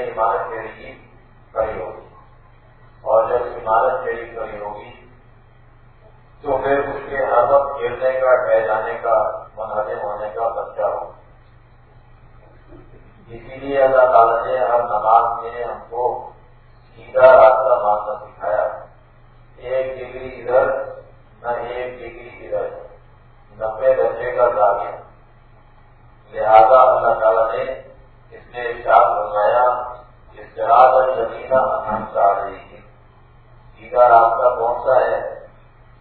میں عمارت میری کی کمی ہوگی۔ اور جب عمارت میری کمی ہوگی، تو پھر اس کے ہر گرنے کا ٹہلانے کا، منہدم ہونے کا بچہ ہوگا اسی لیے اللہ تعالیٰ نے ہر نماز میں ہم کو سیدھا راستہ ماننا سکھایا۔ ایک ڈگری ادھر، نہ ایک ڈگری ادھر۔ نبے درجے کا داغ لہذا اللہ تعالیٰ نے اس میں ارشاد سیدھا ہم چاہ رہی ہے سیدھا راستہ کون سا ہے؟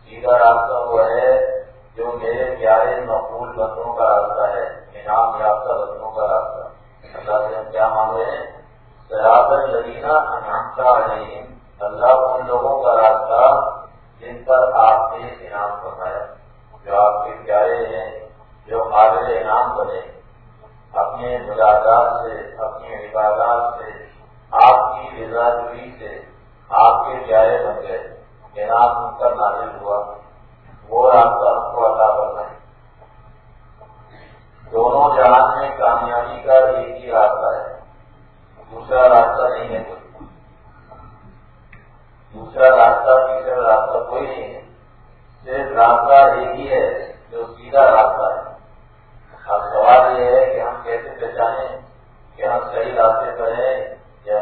سیدھا راستہ وہ ہے جو میرے پیارے مقبول بندوں کا راستہ ہے، انعام یافتہ بندوں کا راستہ۔ اللہ سے ہم کیا مانگ رہے ہیں؟ سیاب لدینہ رہے ہیں اللہ ان لوگوں کا راستہ جن پر آپ نے انعام بنایا جو آپ کے پیارے ہیں، جو قابل انعام بنے۔ اپنے ملاقات سے، اپنی عبادات سے آپ کی رضا دوری سے آپ کے پیارے بندے جناب ان کا نازل ہوا وہ راستہ ہم کو ادا کرنا ہے دونوں جہاز میں کامیابی کا ایک ہی راستہ ہے۔ دوسرا راستہ نہیں ہے۔ کوئی دوسرا راستہ، تیسرا راستہ کوئی نہیں ہے۔ صرف راستہ ایک ہی ہے جو سیدھا راستہ ہے۔ اب سوال یہ ہے کہ ہم کیسے پہچانیں کہ ہم صحیح راستے پر ہیں یہ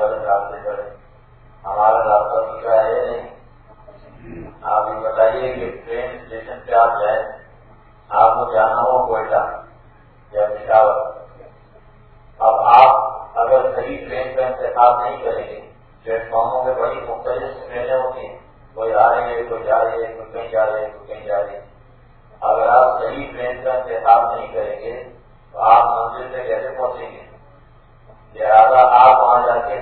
ہمارا راستہ سیدھا ہے نہیں؟ آپ یہ بتائیے کہ ٹرین اسٹیشن پہ آپ آپ کو جانا ہو کوئٹہ یا پشاور اب آپ اگر صحیح ٹرین کا انتخاب نہیں کریں گے پلیٹ فارموں پہ بڑی مختلف ٹرینیں ہوتی ہیں۔ کوئی آ رہی ہے، کوئی جا رہی ہے، کوئی کہیں جا رہی ہے کہیں جا رہی اگر آپ صحیح ٹرین کا انتخاب نہیں کریں گے، تو آپ منزل سے کیسے پہنچیں گے؟ لہٰذا آپ وہاں جا کے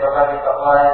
berbagai tokoh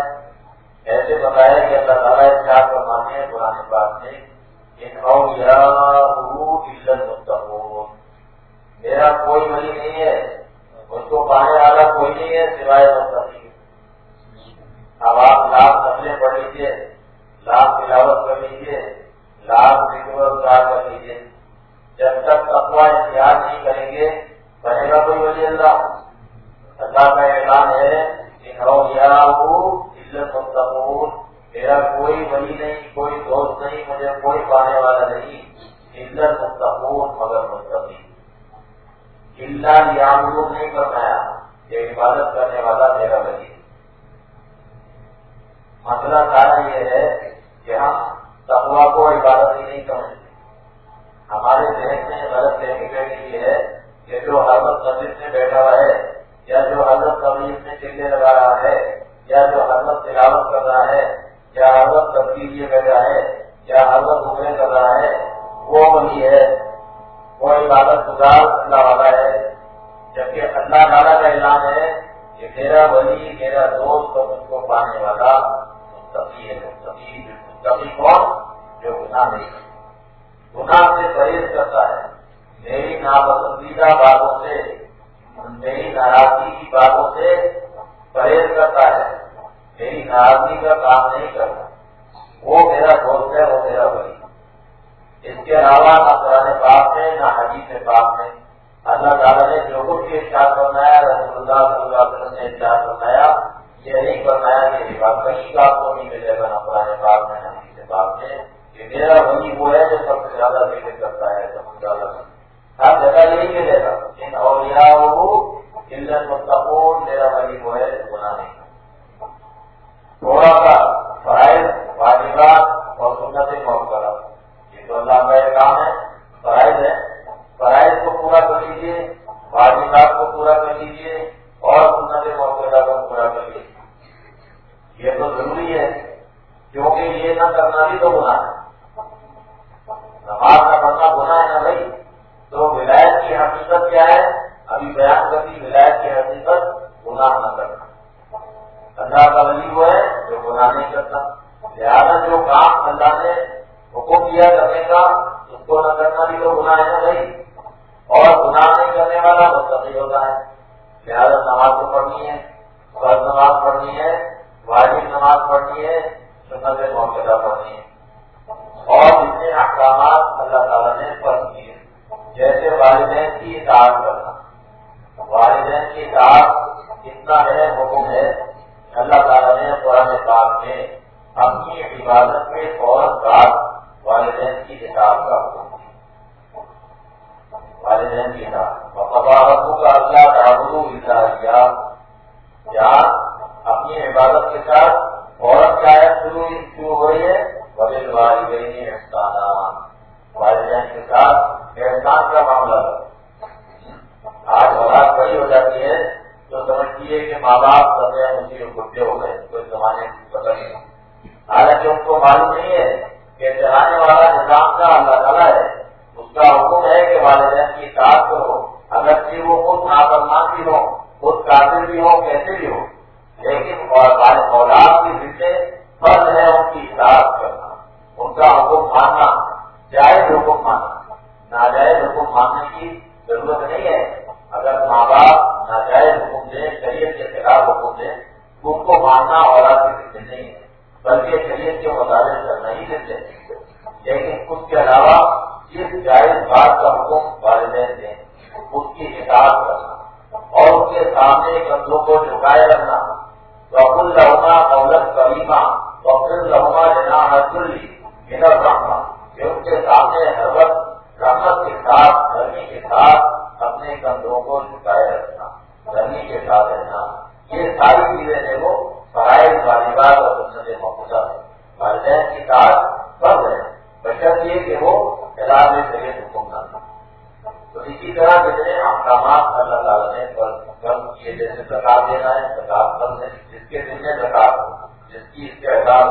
کہ بات کہیں آپ کو نہیں ملے گا قرآن پاک میں حدیث پاک میں کہ میرا وہی وہ ہے جو سب سے زیادہ ذکر کرتا ہے سب سے زیادہ ہر ہاں، جگہ یہی ملے گا ان اولیاء ہو علت متقون میرا وہی وہ ہے جو گناہ نہیں تھوڑا سا فرائض، واجبات اور سنت موقع یہ تو اللہ کا یہ کام ہے، فرائض ہے۔ فرائض کو پورا کر لیجیے اللہ نے حکم دیا کرنے کا، اس کو نہ کرنا بھی تو گناہ ہے بھائی۔ اور گناہ نہیں کرنے والا مستقل ہوتا ہے۔ لہٰذا نماز کو پڑھنی ہے، فرض نماز پڑھنی ہے، واجب نماز پڑھنی ہے، سنت موقع پڑھنی ہے۔ اور جتنے احکامات اللہ تعالیٰ نے فرض کیے۔ جیسے والدین کی اطاعت کرنا۔ والدین کی اطاعت اتنا ہے، حکم ہے۔ اللہ تعالیٰ نے قرآن پاک میں اپنی عبادت میں اور والدین کی حساب کا حکم۔ والدین کی حساب وقبارتوں کا اللہ اپنی عبادت کے ساتھ شروع شروع ہو رہی ہے؟ والدین والدین کے ساتھ احسان کا معاملہ آج اولاد بڑی ہو جاتی ہے تو سمجھتی ہے کہ ماں باپ سب مجھے گڈے ہو گئے، کوئی زمانے پتہ نہیں۔ حالانکہ ان کو معلوم نہیں ہے کہ چلانے والا نظام کا اللہ تعالیٰ ہے، اس کا حکم ہے کہ والدین کی اطاعت کرو۔ اگر کہ وہ خود نافرمان بھی ہو خود کافر بھی ہو کیسے بھی ہو لیکن اولاد کی ذمے فرض ہے ان کی اطاعت کرنا، ان کا حکم ماننا، جائز حکم ماننا۔ ناجائز حکم ماننے کی ضرورت نہیں ہے۔ اگر ماں باپ ناجائز حکم دیں، شریعت کے خلاف حکم دیں ان کو ماننا اولاد کی ذمہ نہیں ہے۔ بلکہ شریعت کے مطابق کرنا ہی دیتے لیکن اس کے علاوہ جس جائز بات کا حکم والدین دیں۔ اس کی اطاعت کرنا۔ اور اس کے سامنے کندھوں کو جھکائے رکھنا۔ وقل لہما قولت کریما وقل لہما جنا حسلی میرا رکھنا کہ ان کے سامنے ہر وقت رحمت کے ساتھ گرمی کے ساتھ اپنے کندھوں کو جھکائے رکھنا۔ گرمی کے ساتھ رہنا۔ یہ ساری چیزیں وہ فرائض، واجبات اور سنت محفوظہ ہے والدین کی ساتھ فرض ہے۔ بشر یہ کہ وہ علاج میں سے حکم نہ تو اسی طرح جتنے احکامات اللہ تعالیٰ نے فرض کیے، جیسے زکات دینا ہے زکات فرض ہے۔ جس کے دل میں زکات جس کی اس کے اعزاز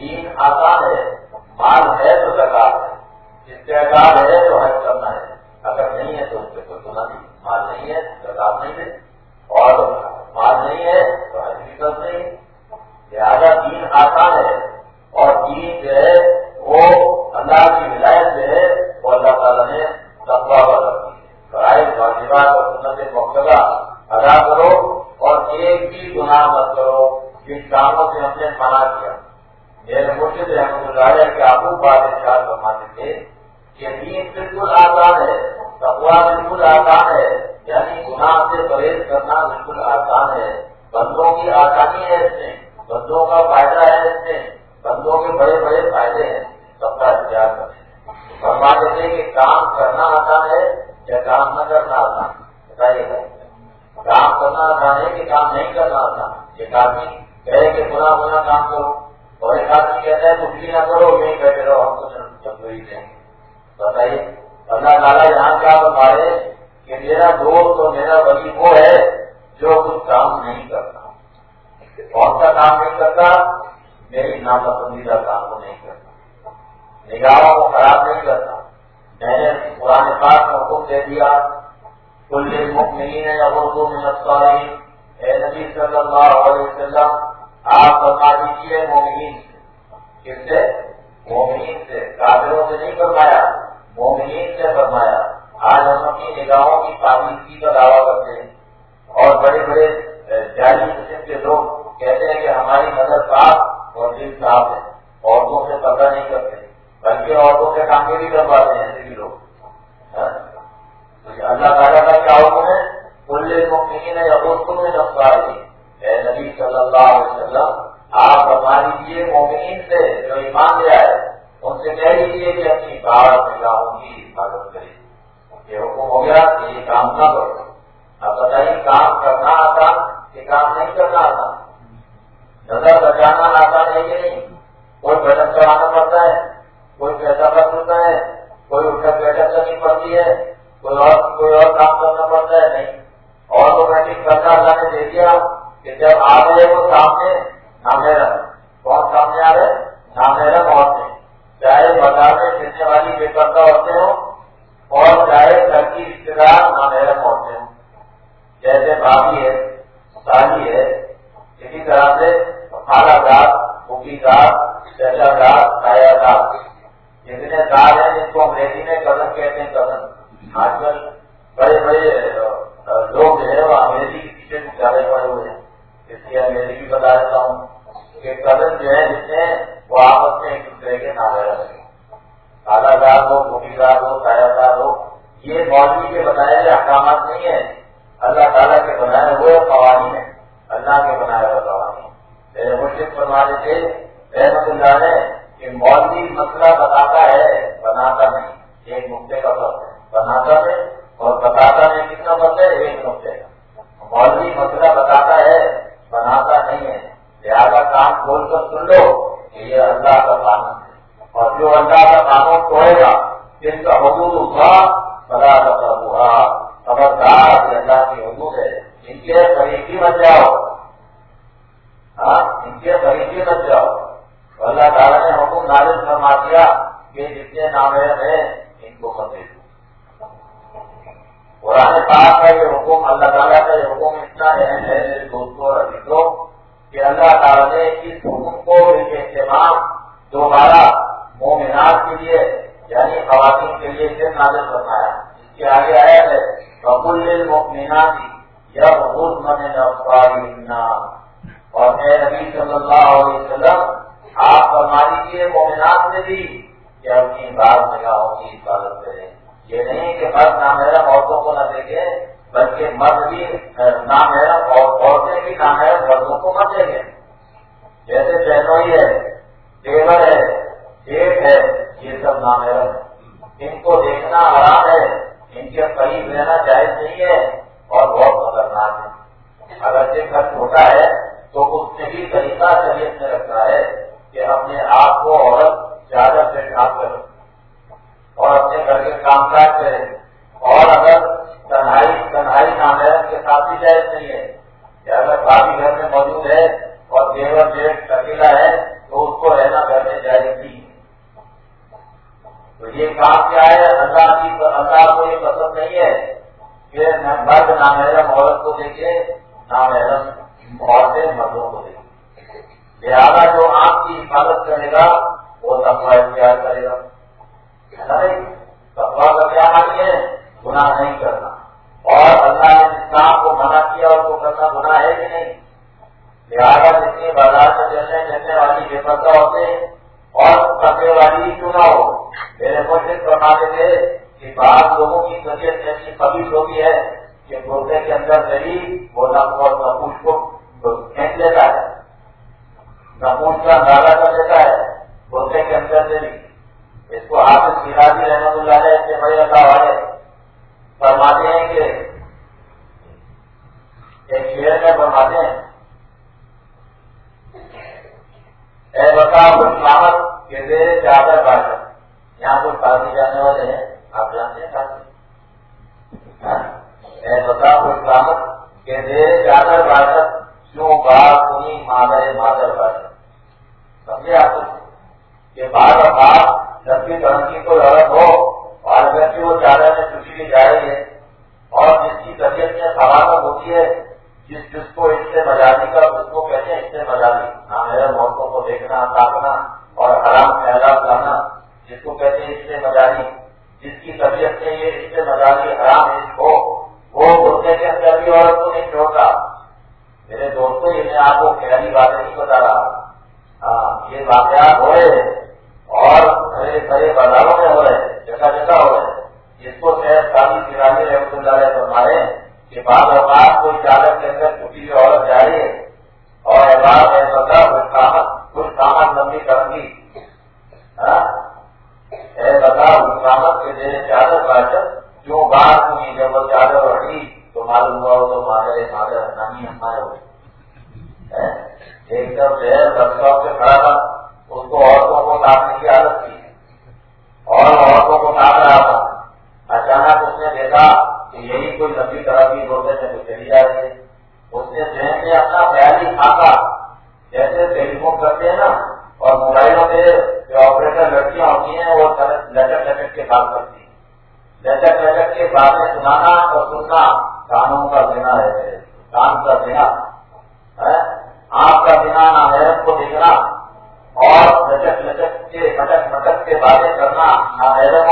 دین آسان ہے، مال ہے تو زکات ہے۔ جس کے اعزاز ہے تو حج کرنا ہے۔ اگر نہیں ہے تو اس پہ کوئی گنا نہیں۔ مال نہیں ہے زکات نہیں ہے۔ اور مال نہیں ہے تو حج بھی فرض نہیں۔ لہٰذا دین آسان ہے اور دین جو ہے وہ اللہ کی ولایت جو ہے وہ اللہ تعالیٰ نے تقوا پر رکھی ہے فرائض، واجبات اور سنت مقتدہ ادا کرو اور ایک بھی گناہ مت کرو جن کاموں سے ہم نے منع کیا۔ میرے مرشد احمد اللہ کے آبو بادشاہ فرماتے تھے کہ دین بالکل آسان ہے تقوا بالکل آسان ہے یعنی گناہ سے پرہیز کرنا بالکل آسان ہے۔ بندوں کی آسانی ہے اس میں، بندوں کا فائدہ ہے اس میں، بندوں کے بڑے بڑے فائدے ہیں۔ سب کا اختیار کریں۔ فرما دیتے کہ کام کرنا آسان ہے یا کام نہ کرنا آسان؟ بتائیے کام کرنا آسان ہے کہ کام نہیں کرنا آسان؟ ایک آدمی کہے کہ برا برا کام کرو، اور ایک آدمی کہتا ہے کچھ بھی نہ کرو، یہیں بیٹھے رہو، ہم کچھ چمچوری دیں گے۔ بتائیے۔ اللہ تعالیٰ یہاں کیا بتائے کہ میرا دوست اور میرا ولی وہ ہے جو کچھ کام نہیں کرتا۔ کون سا کام نہیں کرتا؟ میری ناپسندیدہ کام کو نہیں کرتا۔ نگاہوں کو خراب نہیں کرتا۔ میں نے قرآن پاک کا حکم دے دیا، کل مکمین یا اردو میں نسخاری اے نبی صلی اللہ علیہ وسلم، آپ بتا دیجیے مومنین سے۔ کس سے؟ مومنین سے، کافروں سے نہیں فرمایا۔ مومنین سے فرمایا، آج ہم اپنی نگاہوں کی پابندگی کا دعویٰ کرتے ہیں۔ اور بڑے بڑے جاری قسم کے لوگ کہتے ہیں کہ ہماری نظر صاف اور دل صاف ہے۔ عورتوں سے پردہ نہیں کرتے، بلکہ عورتوں سے کام بھی کرواتے ہیں ایسے بھی لوگ۔ اللہ تعالیٰ کا کیا حکم ہے؟ کل مکین یا دوستوں میں نفساری اے نبی صلی اللہ علیہ وسلم، آپ بتا دیجیے مومنین سے جو ایمان لے آئے ان سے کہہ دیجیے کہ اپنی بات نگاہوں کی حفاظت کرے یہ حکم ہو گیا کہ یہ کام نہ کرو۔ اب بتائیے کام کرنا آتا کہ کام نہیں کرنا آتا؟ نظر بچانا آتا ہے کہ نہیں؟ کوئی بچت چڑھانا پڑتا ہے، کوئی پیسہ خرچ ہوتا ہے فرمایا اس کے آگے آیا ہے ببول المیناتی یا بہت من اور اے نبی صلی اللہ علیہ وسلم، آپ فرما دیجیے مومنات نے بھی کہ اپنی بات نگاہوں کی حفاظت کریں۔ یہ نہیں کہ مرد نامحرم عورتوں کو نہ دیکھے، بلکہ مرد بھی نامحرم اور عورتیں بھی نامحرم مردوں کو نہ دیکھیں۔ جیسے بہنوئی ہے دیور ہے، ایک ہے، یہ سب نامحرم۔ ان کو دیکھنا آرام ہے۔ ان کے قریب رہنا جائز نہیں ہے اور بہت خطرناک ہے۔ اگر یہ گھر چھوٹا ہے تو اس سے بھی طریقہ شریعت میں رکھتا ہے کہ اپنے آپ کو عورت زیادہ سے ڈھانپ کر اور اپنے گھر کے کام کاج کرے۔ اور اگر تنہائی تنہائی نامحرم کے ساتھ بھی جائز نہیں ہے یا اگر بھابھی گھر میں موجود ہے اور دیور جیٹ اکیلا ہے تو اس کو رہنا گھر میں جائز نہیں۔ تو یہ کام کیا ہے اللہ کی اللہ کو یہ پسند نہیں ہے کہ مرد نامحرم عورت کو دیکھے، نامحرم عورتیں مردوں کو دیکھے لہٰذا جو آپ کی حفاظت کرے گا، وہ تقوی اختیار کرے گا۔ تقوا کا کیا مانی ہے؟ گناہ نہیں کرنا۔ اور اللہ نے جس کام کو منع کیا، اس کو کرنا گناہ ہے کہ نہیں؟ لہٰذا جتنی بازار میں چلنے چلنے والی بے پردہ ہوتے ہیں اور کپڑے والی کیوں نہ ہو؟ میرے مرشد فرماتے تھے کہ بعض لوگوں کی طبیعت ایسی قبیل ہوتی ہے کہ گردے کے اندر گلی وہ نقوش نقوش کو کھینچ لیتا ہے۔ نقوش کا اندازہ کر لیتا ہے گردے کے اندر سے بھی۔ اس کو حافظ سراجی رحمت اللہ علیہ سے بڑے اللہ والے فرماتے ہیں کہ ایک شیر میں فرماتے ہیں، اے بتا اسلامت کے زیر چادر باشد یہاں کوئی کافی جانے والے ہیں، آپ جانتے ہیں کافی اے بتا اسلامت کے زیر چادر باشد کیوں بات سنی مادر مادر باشد سمجھے آپ کہ بعض اوقات لمبی طرح کی کوئی عورت ہو اور اگر کی وہ چادر میں چوٹی لی جا رہی ہے اور جس کی طبیعت میں خرابت ہوتی ہے، جس جس کو اس سے مزاجی کا، اس کو کہتے ہیں اس سے مزاجی نامحرم عورتوں کو دیکھنا تاکنا اور حرام خیالات لانا، جس کو کہتے ہیں اس سے مزاجی جس کی طبیعت سے یہ اس سے مزاجی حرام اس کو، وہ گھٹنے کے اندر بھی عورت کو نہیں چھوڑتا میرے دوستوں یہ میں آپ کو خیالی باتیں نہیں بتا رہا ہاں، یہ واقعات ہوئے اور بڑے بڑے بازاروں میں ہو رہے ہیں، جگہ جگہ ہو رہے ہیں۔ جس کو شہر کافی سراجی رحمت اللہ علیہ فرمائے کہ بعض اوقات کوئی چادر کے اندر چھٹی ہوئی عورت جا رہی ہے اور احباب ایسا کچھ کچھ کامت لمبی کرنی اے بتا کامت کے دے چادر باشد جو بات ہوئی، جب وہ چادر اٹھی تو معلوم ہوا تو مادر مادر نانی ہمارے ہوئے ہاں؟ ایک دم جو ہے بس سے کھڑا تھا۔ اس کو عورتوں کو کاٹنے کی عادت تھی۔ اور عورتوں کو کاٹ رہا تھا۔ اچانک اس نے دیکھا کہ یہی کوئی لمبی طرح کی روڈ سے چلی جا رہی ہے۔ اس نے ذہن میں اپنا خیالی کھاتا جیسے ٹیلی فون کرتے ہیں نا، اور موبائلوں میں جو آپریٹر لڑکیاں ہوتی ہیں، وہ لچک لچک کے کام کرتی ہیں۔ لچک لچک کے باتیں سنانا اور سننا کانوں کا دینا ہے۔ کان کا دینا آپ کا دینا نامحرم کو دیکھنا۔ اور لچک لچک کے مٹک مٹک کے باتیں کرنا نامحرموں سے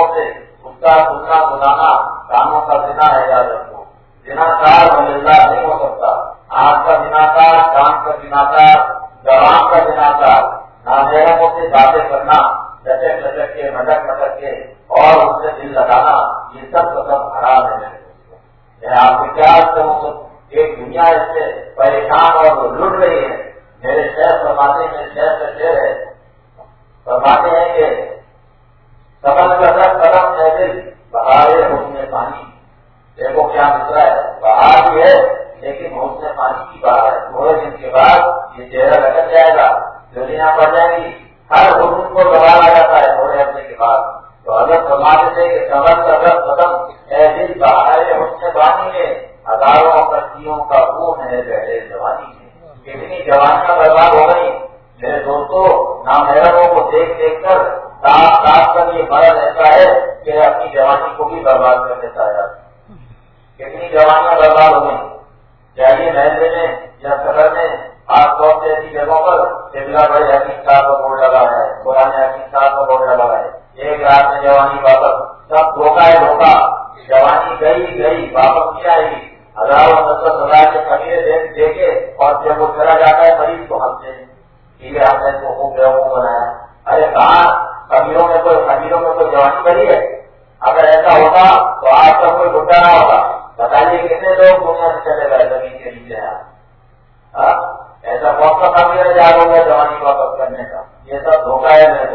ہے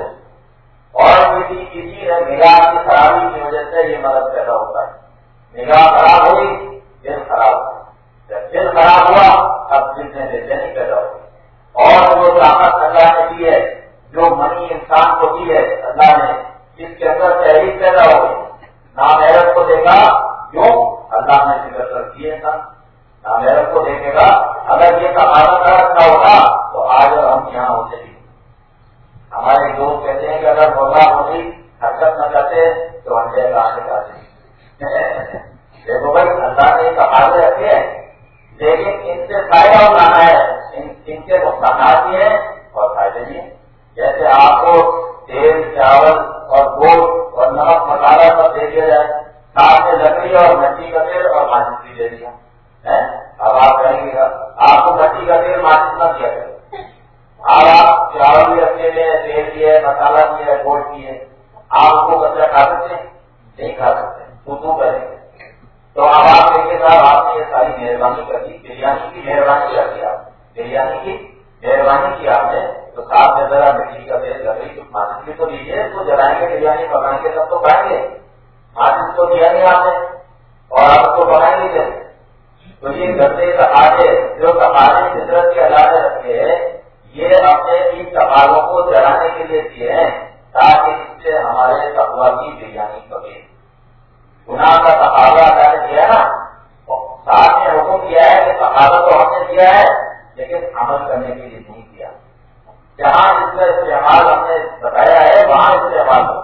جہاں اس کا استعمال ہم نے بتایا ہے، وہاں استعمال ہو۔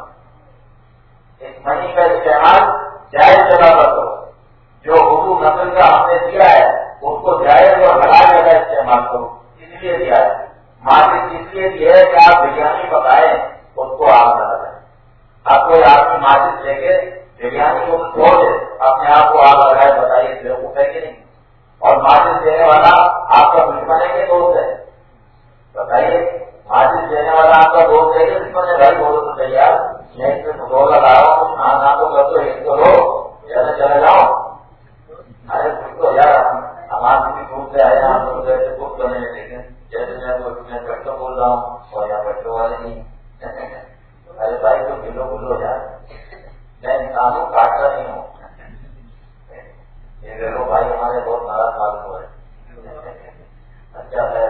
اس منی کا استعمال جائز جگہ پر ہو۔ جو اردو نسل کا ہم نے دیا ہے، اس کو جائز اور ہٹا جگہ استعمال کرو اس لیے دیا ہے۔ مارکیٹ اس لیے دیا ہے کہ آپ بریانی پکائے اس کو آگ لگا دیں آپ کوئی آپ کی مارکیٹ لے کے بریانی کو چھوڑ دے اپنے آپ کو آگ لگائے بتائیے بیوقوف ہے کہ نہیں۔ اور مارکیٹ دینے والا آپ کا دشمن ہے کہ دوست ہے۔ بتائیے۔ مارکیٹ دینے والا آپ کا دوست ہے کہ دشمن ہے بھائی بولو تو تیار میں اس میں دو لگا رہا ہوں۔ ہاں نہ تو کر دو ایک تو لو یا چلے جاؤ۔ ارے کچھ تو یار ہمارے بھی دور سے آئے ہم لوگ جیسے بک بنے لیکن جیسے میں میں بچوں بول رہا ہوں، اور یہاں بچوں والے نہیں۔ ارے بھائی، تو کلو کلو یار میں انسان کو کاٹتا نہیں ہوں۔ یہ دیکھو بھائی، ہمارے بہت ناراض معلوم ہو رہے اچھا ہے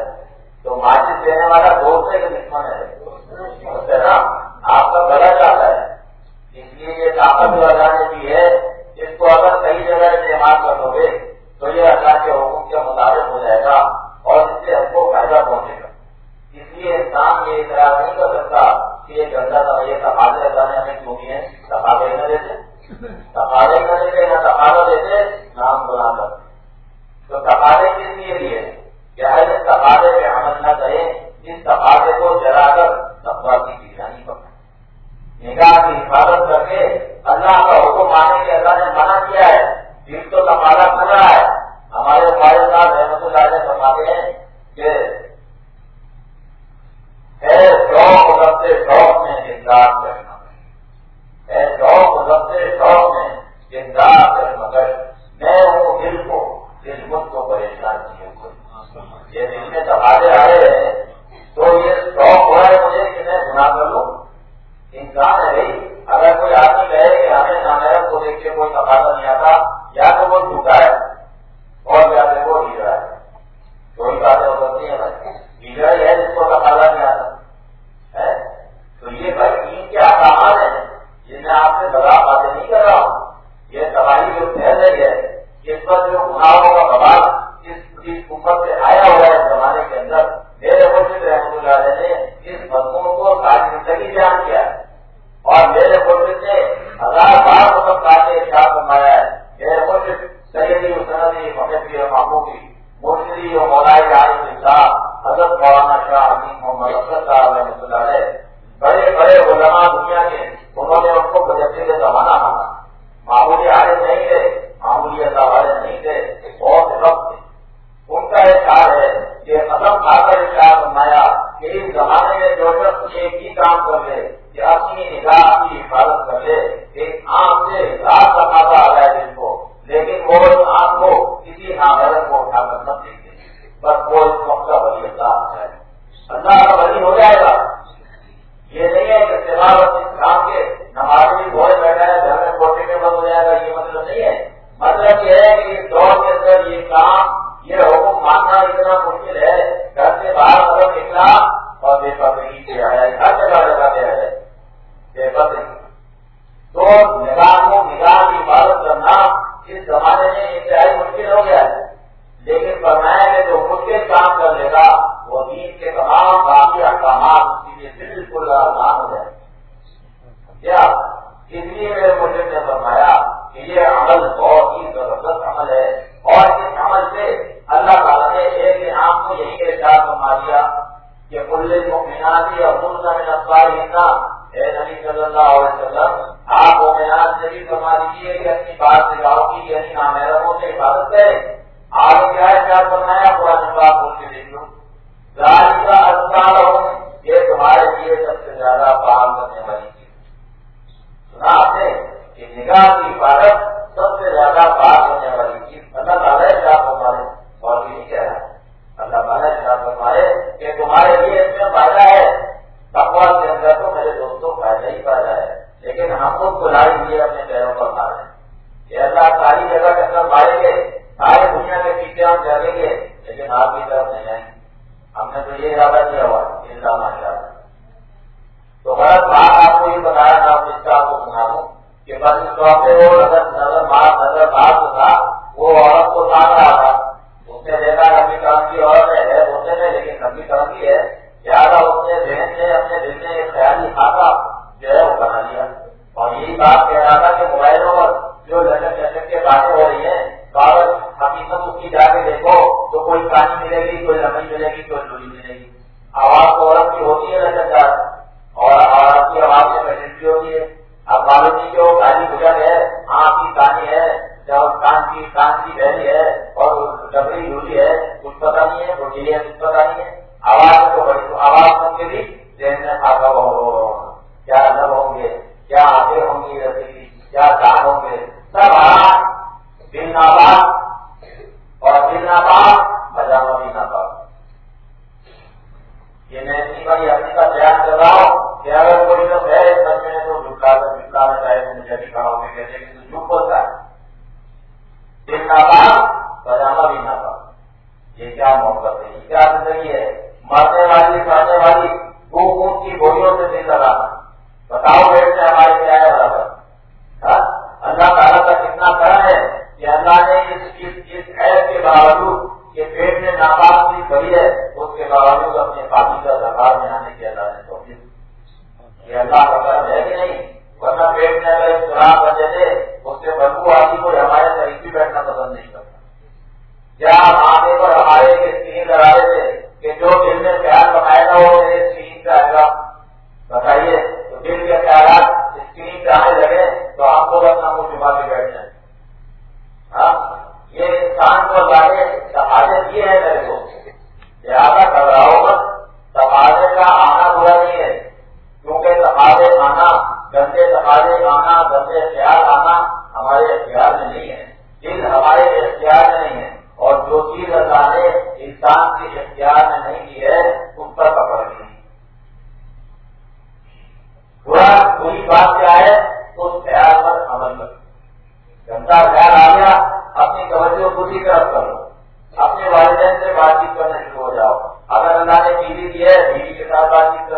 تو مارکیٹ دینے والا دوست ہے کہ دشمن ہے۔ آپ کا گلا چاہتا ہے۔ اس لیے یہ طاقت جو اللہ نے دی ہے۔ اس کو اگر صحیح جگہ استعمال کر لو گے، تو یہ اللہ کے حکم کے مطابق ہو جائے گا اور اس سے ہم کو فائدہ پہنچے گا۔ اس لیے انسان یہ اعتراض نہیں کر سکتا کہ یہ گندا تھا، یہ تقاضے اللہ نے ہمیں کیوں دیے تقاضے نہ دیتے۔ تقاضے نہ دیتے، نہ تقاضا دیتے، نہ ہم گنا کرتے۔ تو تقاضے کس لیے دیے؟ کہ ہے تقاضے پہ عمل نہ کریں اس تقاضے کو جلا کر تقوا کی نگرانی پکائیں نگاہ کی حفاظت کر کے اللہ کا حکم آنے کے اللہ نے منع کیا ہے۔ دل تو تقاضا کھلا ہے۔ ہمارے والد صاحب رحمت اللہ نے فرماتے ہیں کہ ساری گزر ہے؟ آپ کی کہانی ہے کان کی کان کی ہے اور ڈبری جھولی ہے، کچھ پتا نہیں ہے میرا خیال آ گیا، اپنی توجہ خود ہی طرف لو اپنے والدین سے بات چیت کرنا شروع ہو جاؤ۔ اگر اللہ نے بیوی دی ہے، بیوی کے ساتھ بات چیت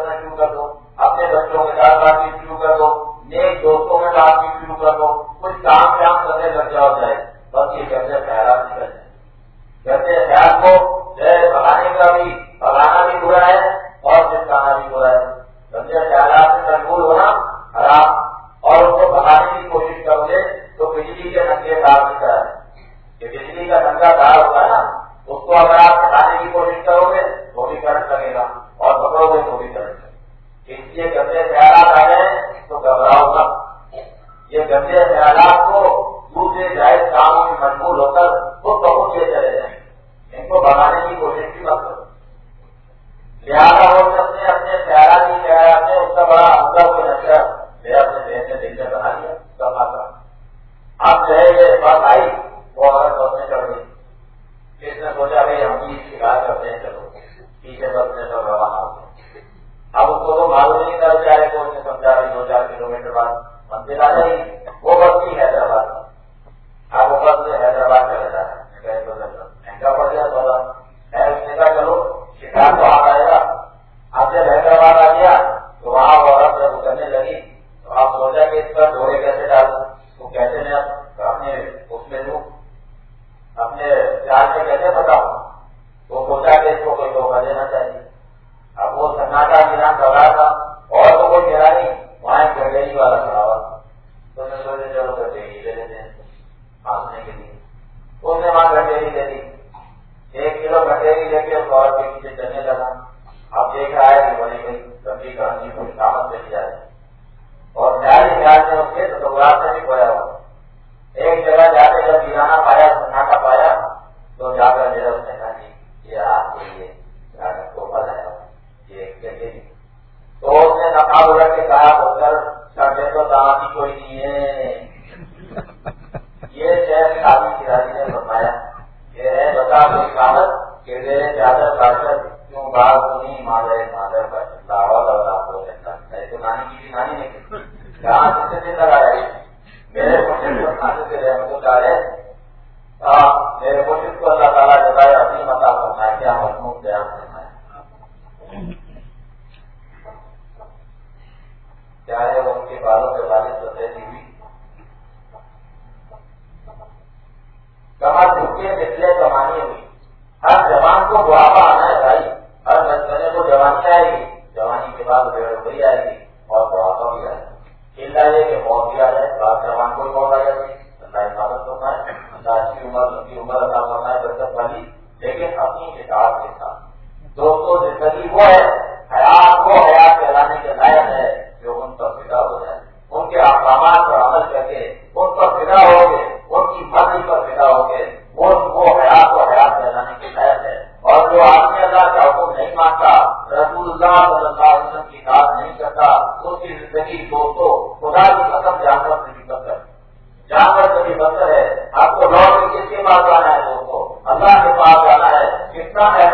saacay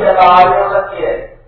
رضی اللہ علیہ وسلم کی ہے۔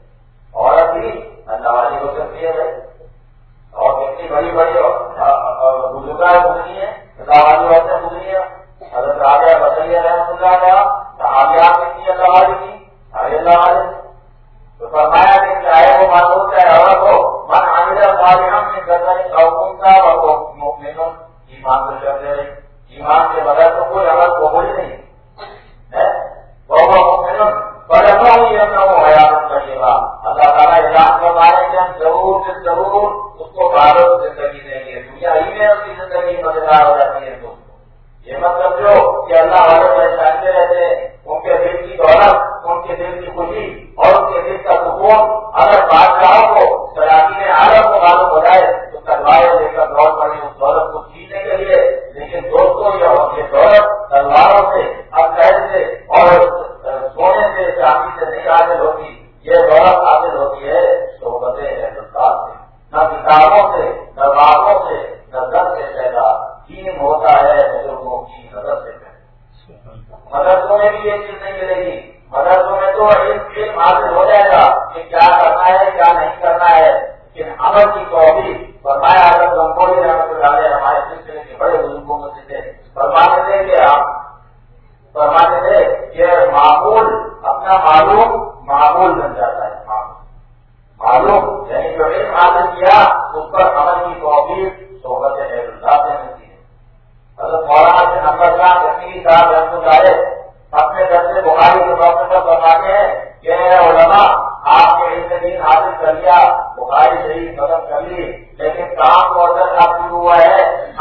دین حاصل کر لیا بخاری شریف مدد کر لی، لیکن کام کو درد آپ شروع ہوا ہے؟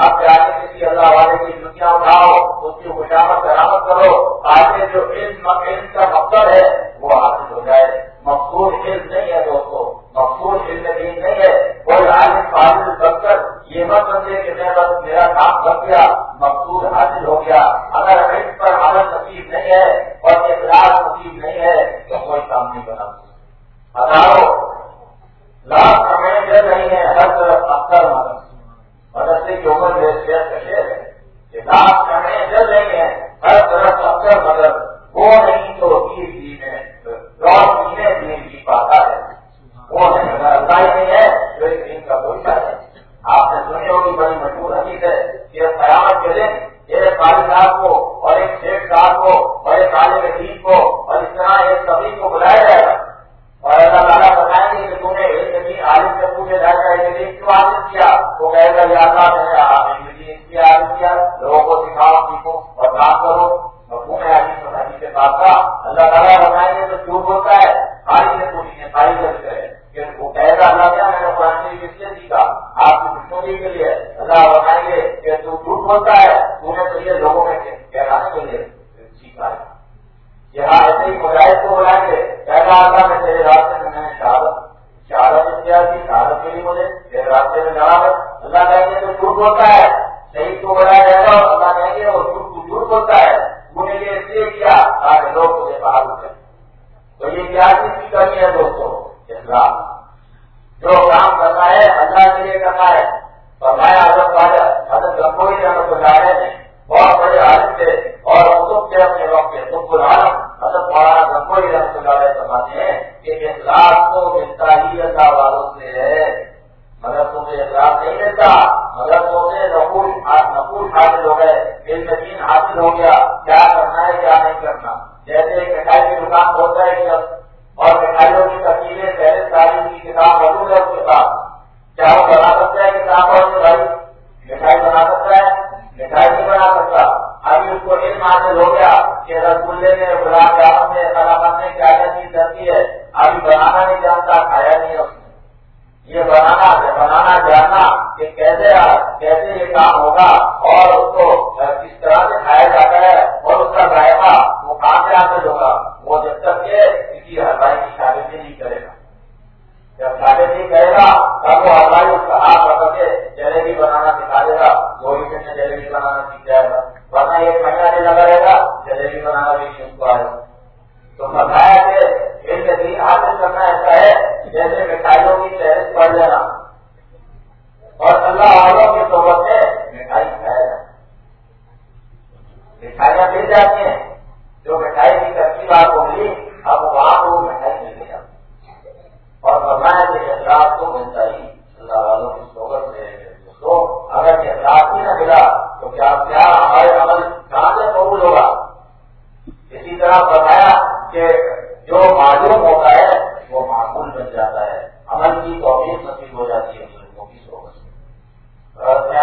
آپ جا کے کسی اللہ والے کی دنیا اٹھاؤ، اس کی خوشامت درامد کرو آگے جو علم علم کا مقصد ہے، وہ حاصل ہو جائے۔ مقصود علم نہیں ہے دوستو مقصود علم دین نہیں ہے۔ کوئی عالم فاضل بن کر یہ مت سمجھے کہ میں بس میرا کام بن گیا مقصود حاصل ہو گیا۔ اگر علم پر حالت نصیب نہیں ہے اور اقرار نصیب نہیں ہے، تو کوئی کام نہیں بنا۔ ہزار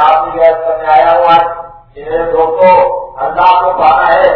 آپ کو آیا ہوں آج کہ میرے دوستوں اللہ کو پانا ہے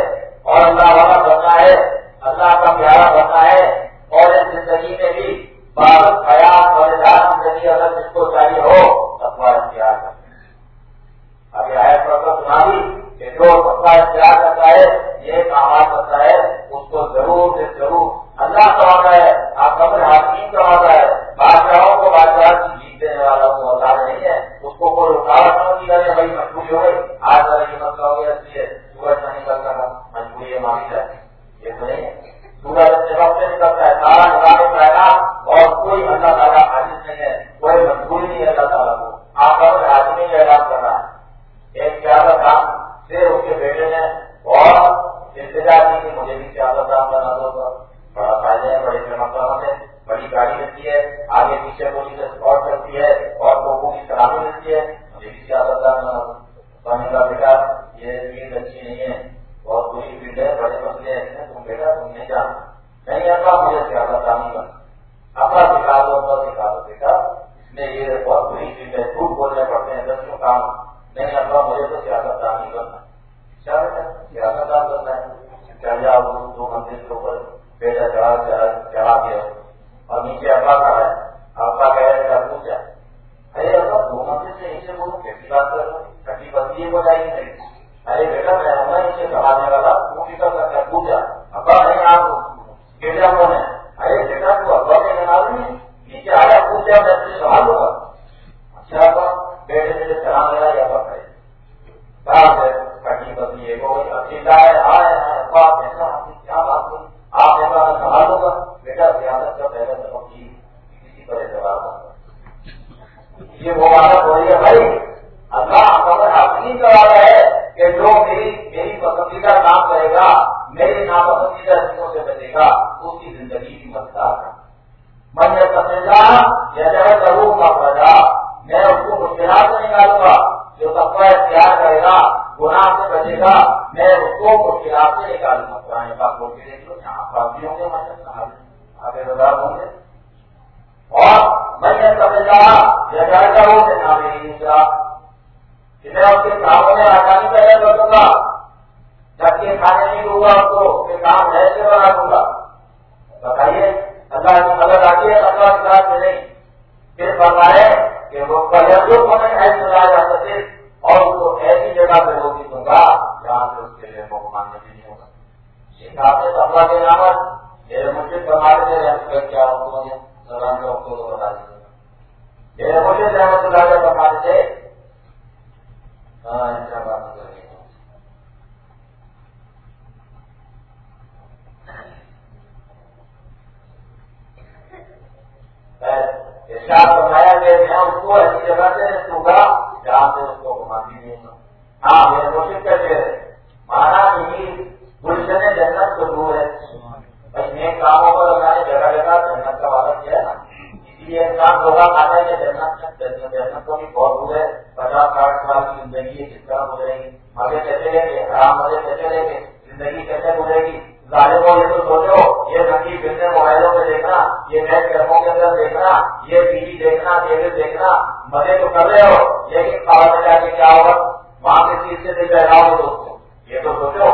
گے حرام مزے کیسے لیں گے، زندگی کیسے گزرے گی؟ ظالموں یہ تو سوچو، یہ نقلی فلمیں موبائلوں میں دیکھنا، یہ نیٹ کیفوں کے اندر دیکھنا، یہ ٹی وی دیکھنا، ٹی دیکھنا، مزے تو کر رہے ہو، لیکن خبر میں جا کے کیا ہوگا وہاں کس چیز سے دل رہا ہو دوستوں یہ تو سوچو،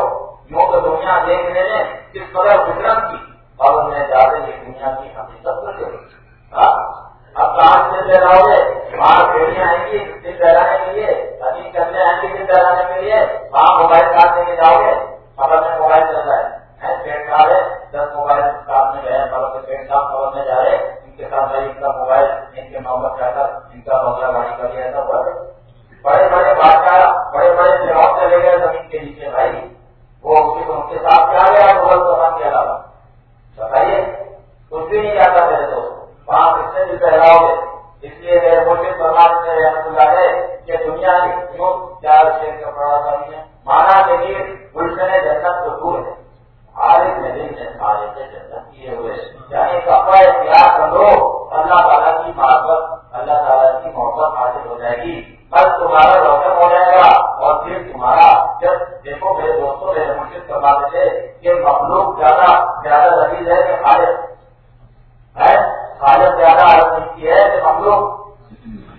یوں تو دنیا دیکھنے میں کس قدر فکرت کی، اور انہیں زیادہ یہ دنیا کی حقیقت کر ہاں؟ اب کہاں سے دل گے۔ وہاں پھیڑیاں آئیں گی دل بہلانے کے لیے، ابھی کرنے آئیں گی دل بہلانے کے لیے وہاں موبائل کاٹنے کے جاؤ گے۔ خبر میں موبائل چل رہا ہے۔ پیٹ کھا رہے دس موبائل کاٹنے گئے کے پیٹ جا رہے۔ ان کے ساتھ ان کا موبائل، ان کے محبت کا ان کا لیا بڑے بڑے بادشاہ، بڑے بڑے جواب چلے گئے زمین کے نیچے، بھائی۔ وہ ان کے ساتھ کیا گیا؟ مغل کے علاوہ۔ بتائیے، کچھ بھی نہیں جاتا میرے دوست۔ وہاں کس سے بھی پہلاؤ گے۔ اس لیے میرے موٹے پرماد میں رحمت اللہ ہے کہ دنیا کی کیوں چار شیر کا پڑا تھا مانا کے لیے گلشن جنت تو دور ہے۔ عالم نبی نے سارے سے جنت کیے ہوئے۔ یعنی کپڑا اختیار کر لو، اللہ تعالیٰ کی محبت، اللہ تعالیٰ کی محبت حاصل ہو جائے گی۔ بس تمہارا روشن ہو جائے گا۔ اور پھر تمہارا جب دیکھو، میرے دوستوں میرے مرشد کروا تھے کہ مخلوق زیادہ زیادہ لذیذ ہے کہ خالد ہے؟ خالد زیادہ عرض کی ہے کہ مخلوق.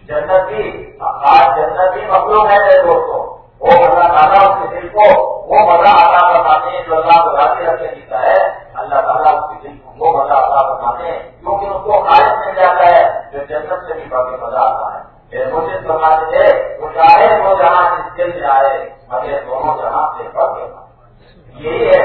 جنت بھی آج جنت بھی مخلوق ہے میرے دوستوں. وہ اللہ تعالیٰ اس کے دل کو، وہ مزہ آتا بتاتے ہیں جو اللہ کو راضی رکھ کے جیتا ہے اللہ تعالیٰ اس کے دل کو وہ مزہ آتا بتاتے ہیں، کیونکہ اس کو خالص مل جاتا ہے جو جنت سے بھی بڑھ مزہ آتا ہے۔ مجھے فرماتے تھے وہ چاہے وہ جہاں جس دل میں آئے، مگر دونوں جہاں سے بڑھ کے یہی ہے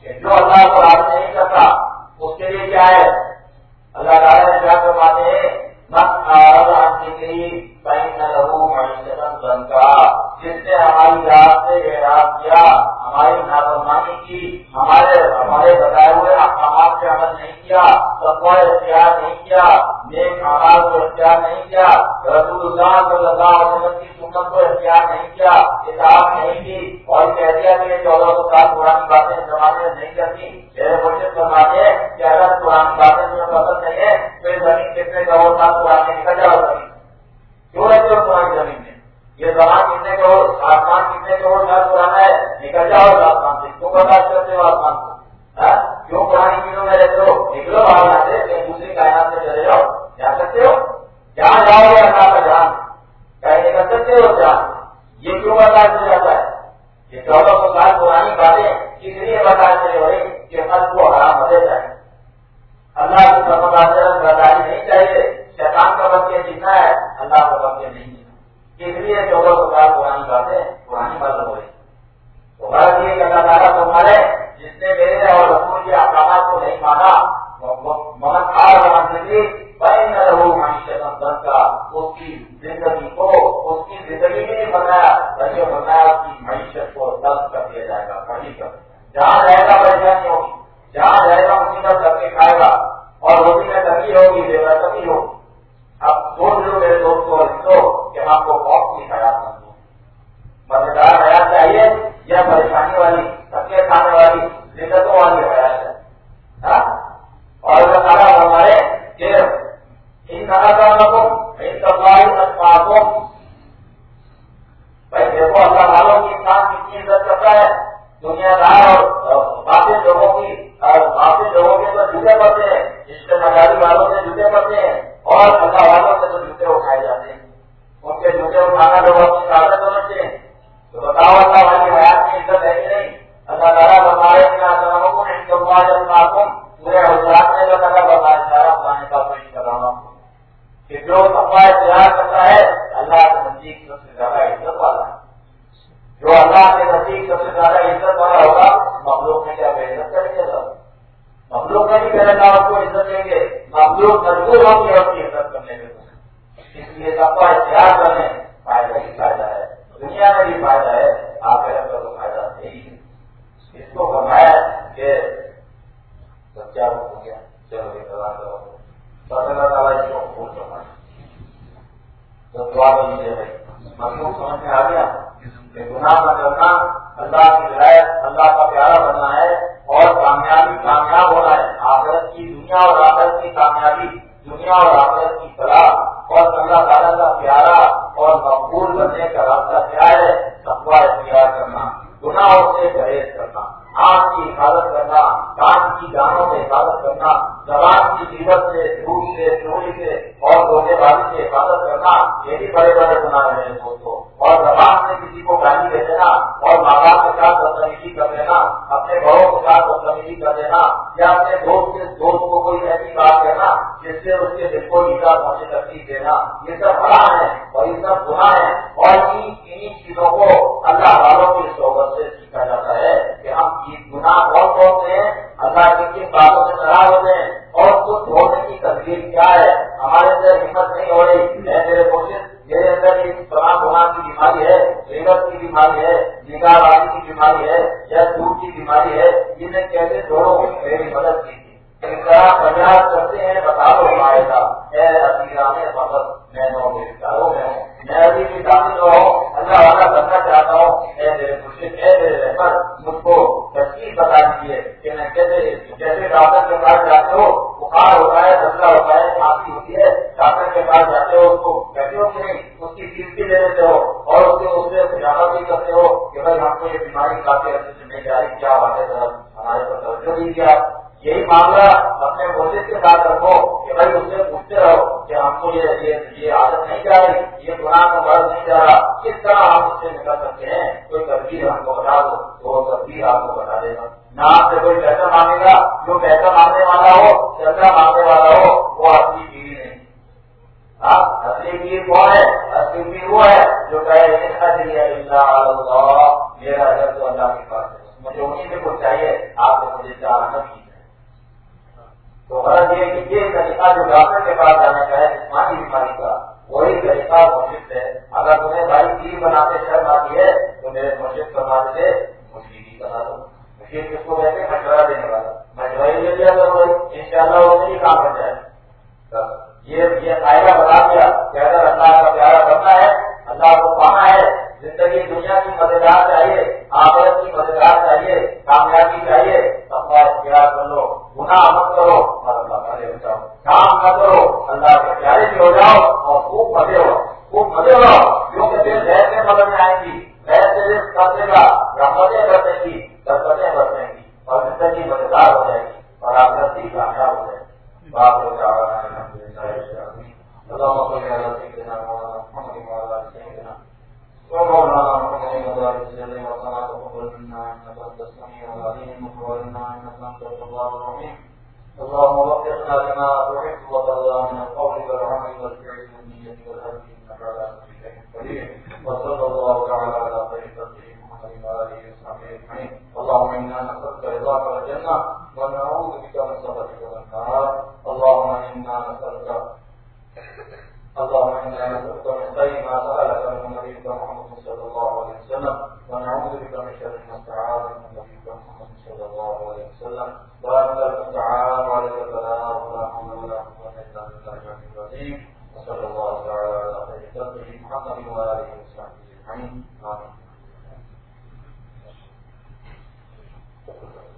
ہوں کہ جس سے اس کے دل کو نیچا پہنچے تکلیف دینا یہ سب حرام ہے اور یہ سب گناہ ہے۔ اور انہیں چیزوں کو اللہ والوں کی صحبت سے سیکھا جاتا ہے کہ ہم یہ گناہ کون کون ہیں۔ اللہ کی کن باتوں سے خراب ہوتے ہیں اور اس کو دھونے کی تصویر کیا ہے؟ ہمارے اندر ہمت نہیں ہو رہی۔ میں میرے کوشش میرے اندر ایک تمام گناہ کی بیماری ہے۔ ریگت کی بیماری ہے۔ نگاہ بازی کی بیماری ہے۔ یا دودھ کی بیماری ہے۔ جنہیں کیسے چھوڑو میری مدد کی تھی کرتے ہیں بتا دو ہمارے ساتھ۔ اے عزیزان میں نو میرے میں ہوں۔ میں ابھی بھی داخل اللہ والا کرنا چاہتا ہوں۔ اے میرے اے میرے رہبر، مجھ کو بتا دیجیے کہ میں کیسے جیسے ڈاکٹر کے پاس جاتے ہو۔ بخار ہوتا ہے دسلا ہوتا ہے، کھانسی ہوتی ہے ڈاکٹر کے پاس جاتے ہو، اس کو کہتے ہو کہ نہیں؟ اس کی بھی لے لیتے ہو اور اس کے اس سے زیادہ بھی کرتے ہو کہ بھائی ہم کو یہ بیماری کافی عرصے سے نہیں جا رہی کیا بات ہے ہمارے پر توجہ دیجیے آپ۔ یہی معاملہ اپنے کوشش کے ساتھ رکھو کہ بھائی اس سے پوچھتے رہو کہ ہم کو یہ یہ عادت نہیں جا رہی، یہ گناہ کا مرض نہیں جا رہا، کس طرح ہم اس سے نکل سکتے ہیں؟ کوئی تصویر ہم کو بتا دو تو وہ تصویر آپ کو بتا دے گا۔ نہ آپ سے کوئی پیسہ مانگے گا، جو پیسہ مانگنے والا ہو پیسہ مانگنے والا ہو، وہ اپنی بیوی نہیں۔ اصلی پیر کون ہے اصلی پیر وہ ہے جو کہے میرا گھر تو اللہ کے پاس ہے۔ مجھے انہیں سے کچھ چاہیے، آپ سے مجھے چاہنا بھی تو غرض یہ کہ یہ طریقہ جو ڈاکٹر کے پاس جانے کا ہے جسمانی بیماری کا، وہی طریقہ مشرق ہے۔ اگر تمہیں بھائی پیر بناتے شرم آتی ہے، تو میرے مشرق فرمانے سے مشرقی بنا دو۔ مشرق کس کو کہتے ہیں؟ مشورہ دینے والا۔ مشورہ ہی لے لیا کرو ان شاء اللہ وہ نہیں کام ہو جائے۔ یہ فائدہ بتا دیا کہ اگر اللہ ونعوذ بك من سخطك والنار اللهم إنا نسالك اللهم إنا نسألك من خير ما سألك من نبيك محمد صلى الله عليه وسلم. ونعوذ بك من شر ما استعاذ من نبيك محمد صلى الله عليه وسلم. وانت المستعان وعليك البلاء ولا حول ولا قوة إلا بالله العظيم. وصلى الله تعالى على خير خلقه محمد وآله وصحبه أجمعين. آمين. Thank you.